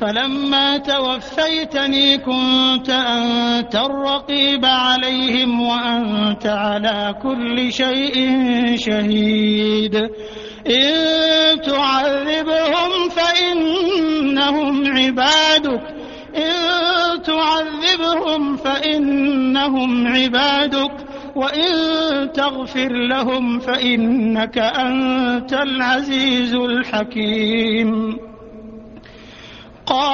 فلما توفيتني كنت أنت الرقيب عليهم وأنت على كل شيء شهيد. إن تعذبهم فإنهم عبادك. إن تعذبهم فإنهم عبادك. وإن تغفر لهم فإنك أنت العزيز الحكيم.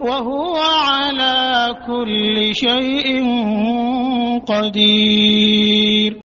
وهو على كل شيء قدير.